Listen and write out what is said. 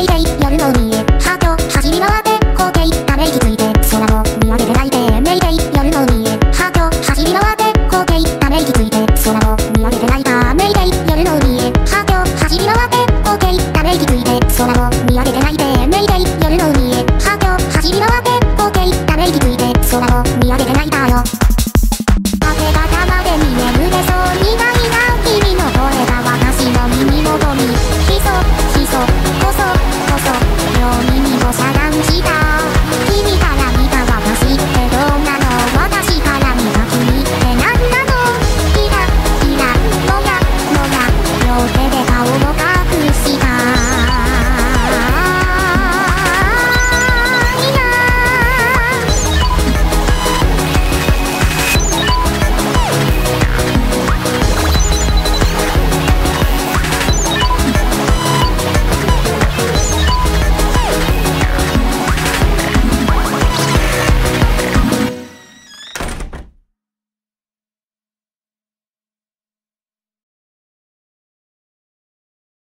イデイ夜の